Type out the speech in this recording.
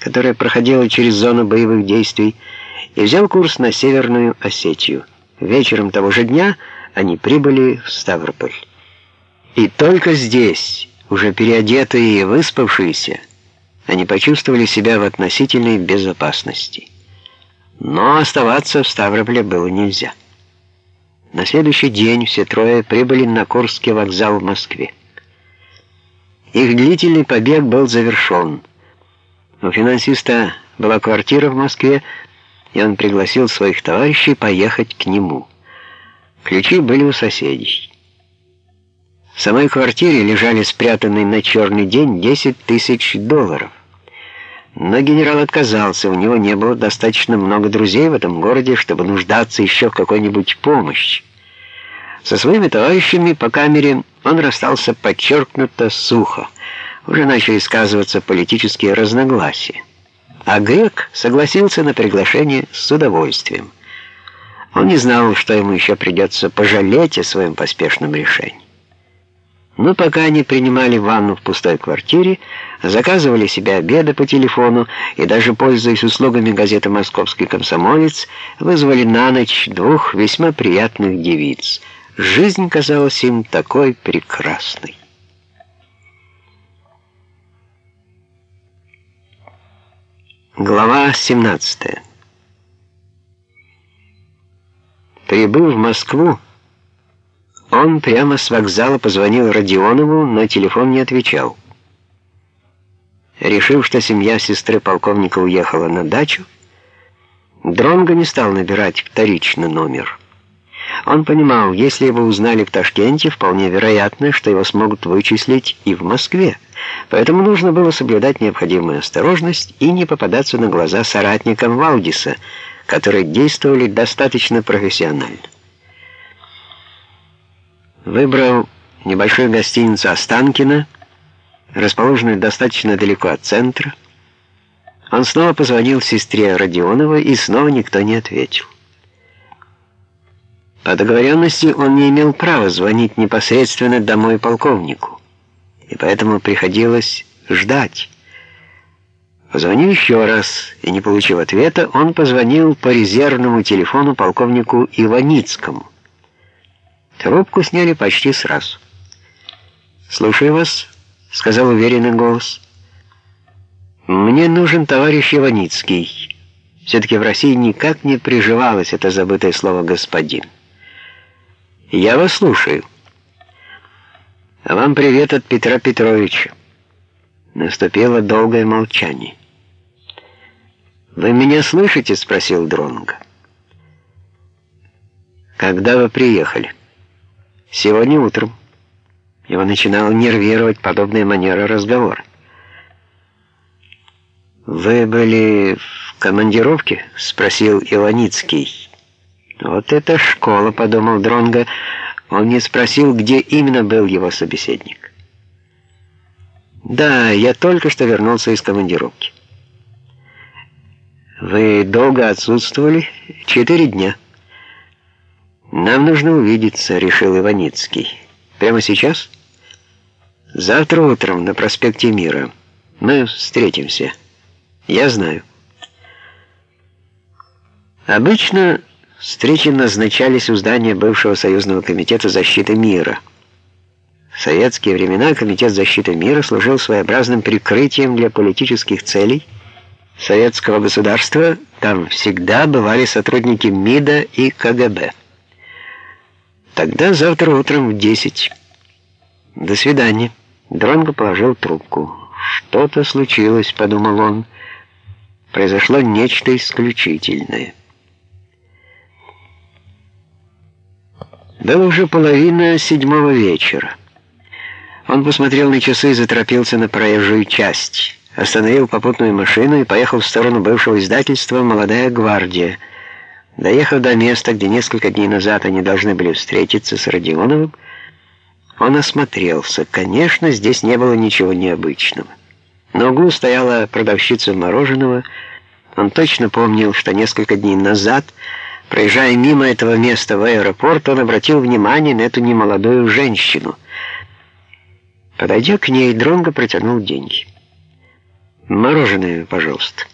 которая проходила через зону боевых действий, и взял курс на Северную Осетию. Вечером того же дня они прибыли в Ставрополь. И только здесь, уже переодетые и выспавшиеся, они почувствовали себя в относительной безопасности. Но оставаться в Ставрополе было нельзя. На следующий день все трое прибыли на Курский вокзал в Москве. Их длительный побег был завершен. У финансиста была квартира в Москве, и он пригласил своих товарищей поехать к нему. Ключи были у соседей. В самой квартире лежали спрятанные на черный день 10 тысяч долларов. Но генерал отказался, у него не было достаточно много друзей в этом городе, чтобы нуждаться еще в какой-нибудь помощи. Со своими товарищами по камере он расстался подчеркнуто сухо. Уже начали сказываться политические разногласия. А Грек согласился на приглашение с удовольствием. Он не знал, что ему еще придется пожалеть о своем поспешном решении. Но пока они принимали ванну в пустой квартире, заказывали себе обеды по телефону и даже, пользуясь услугами газеты «Московский комсомолец», вызвали на ночь двух весьма приятных девиц. Жизнь казалась им такой прекрасной. Глава 17 Прибыв в Москву, он прямо с вокзала позвонил Родионову, но телефон не отвечал. Решив, что семья сестры полковника уехала на дачу, Дронго не стал набирать вторично номер. Он понимал, если его узнали в Ташкенте, вполне вероятно, что его смогут вычислить и в Москве. Поэтому нужно было соблюдать необходимую осторожность и не попадаться на глаза соратникам Валдиса, которые действовали достаточно профессионально. Выбрал небольшую гостиницу Останкино, расположенную достаточно далеко от центра. Он снова позвонил сестре Родионовой, и снова никто не ответил. По договоренности он не имел права звонить непосредственно домой полковнику, и поэтому приходилось ждать. Позвонив еще раз и не получив ответа, он позвонил по резервному телефону полковнику Иваницкому. Трубку сняли почти сразу. «Слушаю вас», — сказал уверенный голос. «Мне нужен товарищ Иваницкий». Все-таки в России никак не приживалось это забытое слово «господин». «Я вас слушаю». «А вам привет от Петра Петровича». Наступило долгое молчание. «Вы меня слышите?» — спросил Дронго. «Когда вы приехали?» Сегодня утром его начинала нервировать подобная манера разговора. «Вы были в командировке?» — спросил Иваницкий. «Вот это школа», — подумал Дронго. Он не спросил, где именно был его собеседник. «Да, я только что вернулся из командировки». «Вы долго отсутствовали?» «Четыре дня». «Нам нужно увидеться», — решил Иваницкий. «Прямо сейчас?» «Завтра утром на проспекте Мира. Мы встретимся. Я знаю». Обычно встречи назначались у здания бывшего Союзного комитета защиты мира. В советские времена Комитет защиты мира служил своеобразным прикрытием для политических целей советского государства. Там всегда бывали сотрудники МИДа и КГБ. Тогда завтра утром в десять. До свидания. Дронго положил трубку. Что-то случилось, подумал он. Произошло нечто исключительное. Было уже половина седьмого вечера. Он посмотрел на часы и заторопился на проезжую часть. Остановил попутную машину и поехал в сторону бывшего издательства «Молодая гвардия», Доехав до места, где несколько дней назад они должны были встретиться с Родионовым, он осмотрелся. Конечно, здесь не было ничего необычного. На углу стояла продавщица мороженого. Он точно помнил, что несколько дней назад, проезжая мимо этого места в аэропорт, он обратил внимание на эту немолодую женщину. Подойдя к ней, Дронго протянул деньги. «Мороженое, пожалуйста».